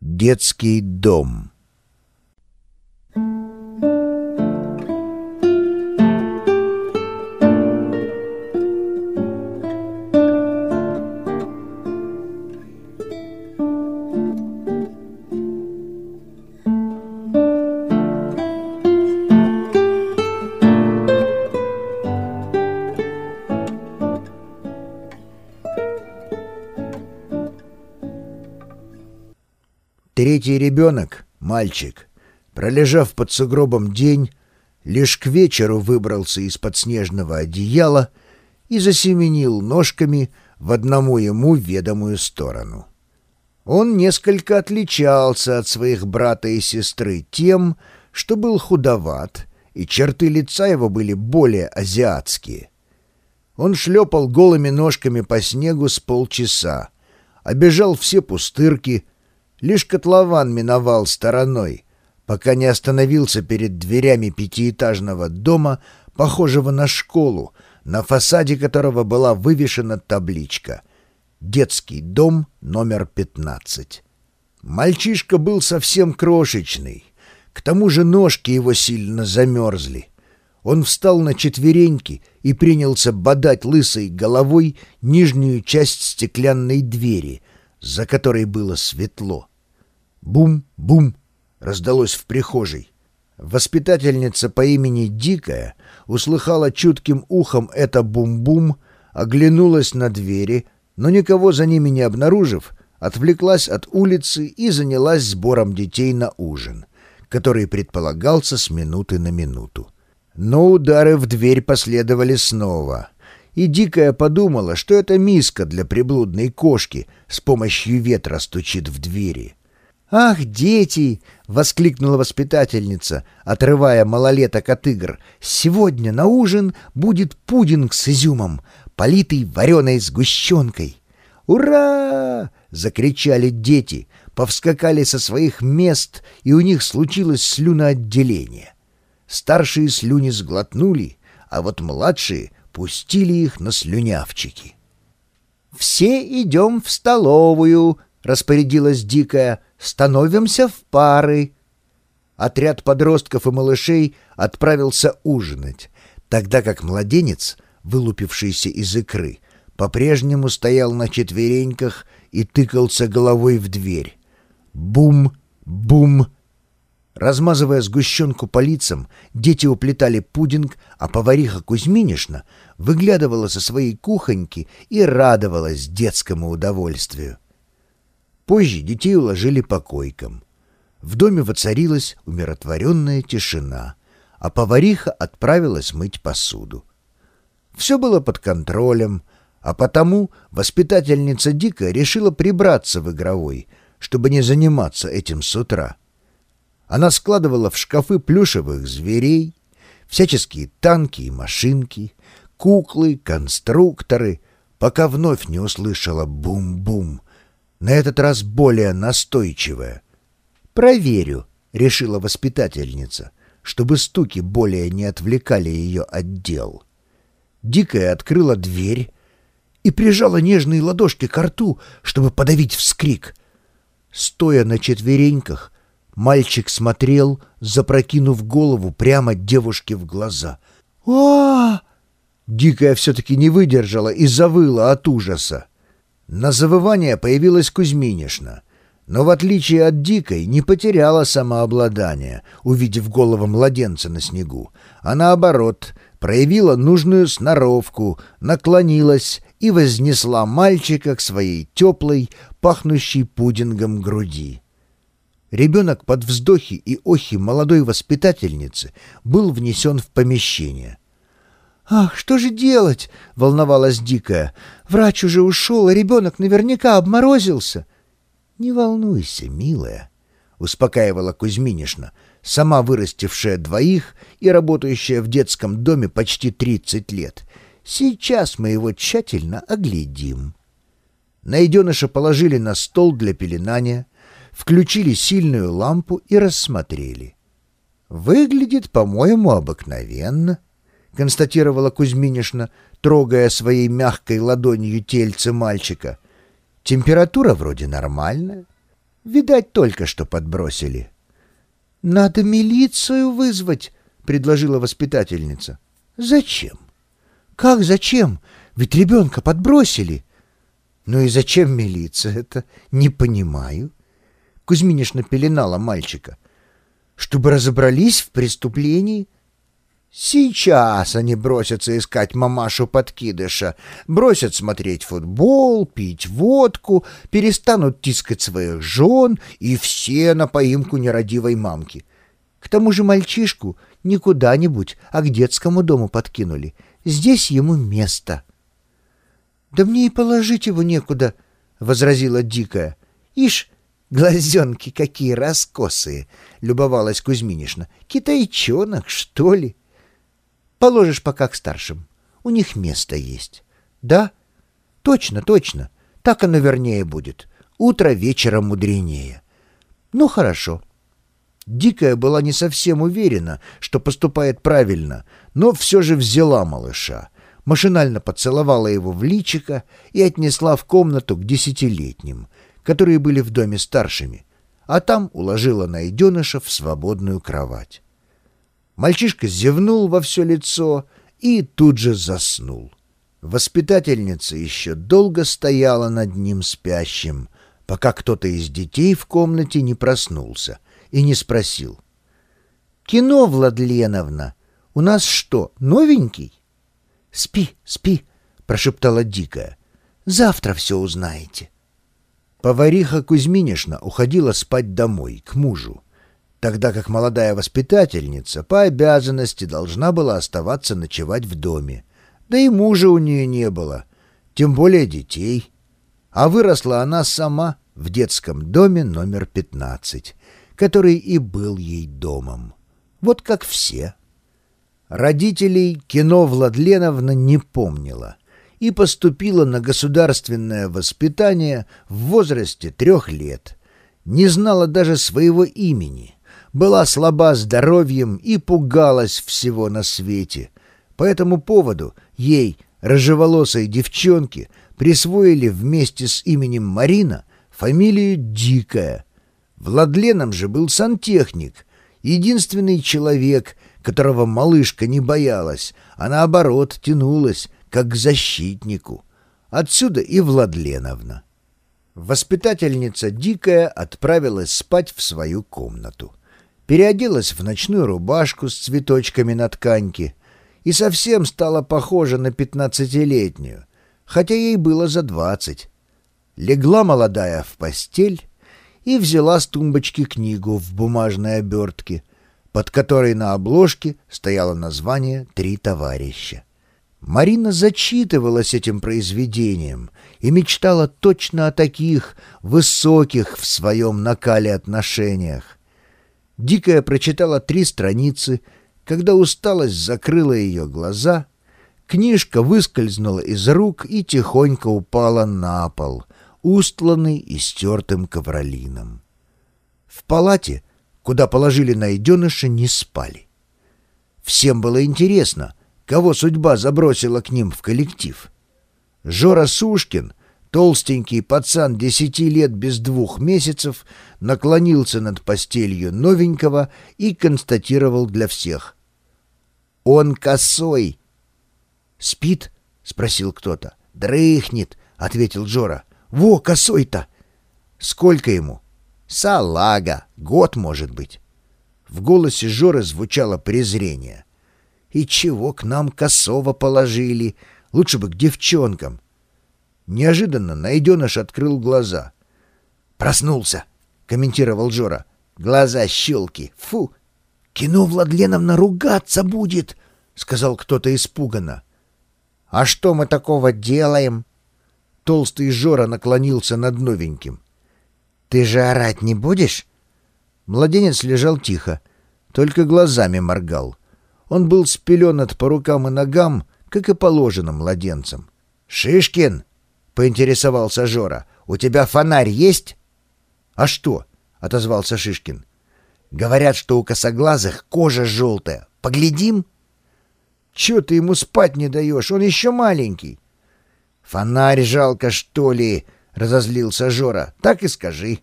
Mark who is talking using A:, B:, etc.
A: Детский дом Третий ребенок, мальчик, пролежав под сугробом день, лишь к вечеру выбрался из-под снежного одеяла и засеменил ножками в одному ему ведомую сторону. Он несколько отличался от своих брата и сестры тем, что был худоват, и черты лица его были более азиатские. Он шлепал голыми ножками по снегу с полчаса, обежал все пустырки — Лишь котлован миновал стороной, пока не остановился перед дверями пятиэтажного дома, похожего на школу, на фасаде которого была вывешена табличка «Детский дом номер 15». Мальчишка был совсем крошечный, к тому же ножки его сильно замерзли. Он встал на четвереньки и принялся бодать лысой головой нижнюю часть стеклянной двери — за которой было светло. Бум-бум раздалось в прихожей. Воспитательница по имени Дикая услыхала чутким ухом это бум-бум, оглянулась на двери, но никого за ними не обнаружив, отвлеклась от улицы и занялась сбором детей на ужин, который предполагался с минуты на минуту. Но удары в дверь последовали снова — и Дикая подумала, что это миска для приблудной кошки с помощью ветра стучит в двери. «Ах, дети!» — воскликнула воспитательница, отрывая малолеток от игр. «Сегодня на ужин будет пудинг с изюмом, политый вареной сгущенкой». «Ура!» — закричали дети, повскакали со своих мест, и у них случилось слюноотделение. Старшие слюни сглотнули, а вот младшие пустили их на слюнявчики. «Все идем в столовую», — распорядилась Дикая, — «становимся в пары». Отряд подростков и малышей отправился ужинать, тогда как младенец, вылупившийся из икры, по-прежнему стоял на четвереньках и тыкался головой в дверь. Бум, бум, Размазывая сгущенку по лицам, дети уплетали пудинг, а повариха Кузьминишна выглядывала со своей кухоньки и радовалась детскому удовольствию. Позже детей уложили по койкам. В доме воцарилась умиротворенная тишина, а повариха отправилась мыть посуду. Все было под контролем, а потому воспитательница Дика решила прибраться в игровой, чтобы не заниматься этим с утра. Она складывала в шкафы плюшевых зверей, всяческие танки и машинки, куклы, конструкторы, пока вновь не услышала бум-бум, на этот раз более настойчивое. «Проверю», — решила воспитательница, чтобы стуки более не отвлекали ее от дел. Дикая открыла дверь и прижала нежные ладошки к рту, чтобы подавить вскрик. Стоя на четвереньках, Мальчик смотрел, запрокинув голову прямо девушке в глаза. а Дикая все-таки не выдержала и завыла от ужаса. На завывание появилась Кузьминишна, но в отличие от Дикой не потеряла самообладание, увидев голову младенца на снегу, а наоборот проявила нужную сноровку, наклонилась и вознесла мальчика к своей теплой, пахнущей пудингом груди. Ребенок под вздохи и охи молодой воспитательницы был внесен в помещение. «Ах, что же делать?» — волновалась Дикая. «Врач уже ушел, а ребенок наверняка обморозился». «Не волнуйся, милая», — успокаивала Кузьминишна, сама вырастившая двоих и работающая в детском доме почти тридцать лет. «Сейчас мы его тщательно оглядим». Найденыша положили на стол для пеленания — включили сильную лампу и рассмотрели. «Выглядит, по-моему, обыкновенно», — констатировала Кузьминишна, трогая своей мягкой ладонью тельце мальчика. «Температура вроде нормальная». Видать, только что подбросили. «Надо милицию вызвать», — предложила воспитательница. «Зачем?» «Как зачем? Ведь ребенка подбросили». «Ну и зачем милиция это? Не понимаю». Кузьминишна пеленала мальчика. «Чтобы разобрались в преступлении». Сейчас они бросятся искать мамашу-подкидыша, бросят смотреть футбол, пить водку, перестанут тискать своих жен и все на поимку нерадивой мамки. К тому же мальчишку не куда-нибудь, а к детскому дому подкинули. Здесь ему место. — Да мне и положить его некуда, — возразила Дикая. — Ишь, глазенки какие раскосые, — любовалась Кузьминишна. — Китайчонок, что ли? — Положишь пока к старшим. У них место есть. Да? Точно, точно. Так оно вернее будет. Утро вечера мудренее. Ну, хорошо. Дикая была не совсем уверена, что поступает правильно, но все же взяла малыша, машинально поцеловала его в личико и отнесла в комнату к десятилетним, которые были в доме старшими, а там уложила найденыша в свободную кровать. Мальчишка зевнул во все лицо и тут же заснул. Воспитательница еще долго стояла над ним спящим, пока кто-то из детей в комнате не проснулся и не спросил. «Кино, Владленовна, у нас что, новенький?» «Спи, спи», — прошептала Дикая. «Завтра все узнаете». Повариха Кузьминишна уходила спать домой, к мужу тогда как молодая воспитательница по обязанности должна была оставаться ночевать в доме. Да и мужа у нее не было, тем более детей. А выросла она сама в детском доме номер 15, который и был ей домом. Вот как все. Родителей кино Владленовна не помнила и поступила на государственное воспитание в возрасте трех лет. Не знала даже своего имени — была слаба здоровьем и пугалась всего на свете. По этому поводу ей, рыжеволосой девчонке, присвоили вместе с именем Марина фамилию Дикая. Владленом же был сантехник, единственный человек, которого малышка не боялась, а наоборот тянулась, как к защитнику. Отсюда и Владленовна. Воспитательница Дикая отправилась спать в свою комнату переоделась в ночную рубашку с цветочками на тканьке и совсем стала похожа на пятнадцатилетнюю, хотя ей было за двадцать. Легла молодая в постель и взяла с тумбочки книгу в бумажной обертке, под которой на обложке стояло название «Три товарища». Марина зачитывалась этим произведением и мечтала точно о таких высоких в своем накале отношениях. Дикая прочитала три страницы, когда усталость закрыла ее глаза, книжка выскользнула из рук и тихонько упала на пол, устланный и стертым ковролином. В палате, куда положили найденыша, не спали. Всем было интересно, кого судьба забросила к ним в коллектив. Жора Сушкин — Толстенький пацан десяти лет без двух месяцев наклонился над постелью новенького и констатировал для всех. «Он косой!» «Спит?» — спросил кто-то. «Дрыхнет!» — ответил Джора. «Во, косой-то!» «Сколько ему?» «Салага! Год, может быть!» В голосе Жоры звучало презрение. «И чего к нам косого положили? Лучше бы к девчонкам!» Неожиданно найденыш открыл глаза. «Проснулся», — комментировал Жора. «Глаза щелки. Фу!» «Кино Владленовна ругаться будет», — сказал кто-то испуганно. «А что мы такого делаем?» Толстый Жора наклонился над новеньким. «Ты же орать не будешь?» Младенец лежал тихо, только глазами моргал. Он был спеленат по рукам и ногам, как и положено младенцам. «Шишкин!» Поинтересовался Жора. «У тебя фонарь есть?» «А что?» — отозвался Шишкин. «Говорят, что у косоглазых кожа желтая. Поглядим?» «Чё ты ему спать не даешь? Он еще маленький». «Фонарь жалко, что ли?» — разозлился Жора. «Так и скажи».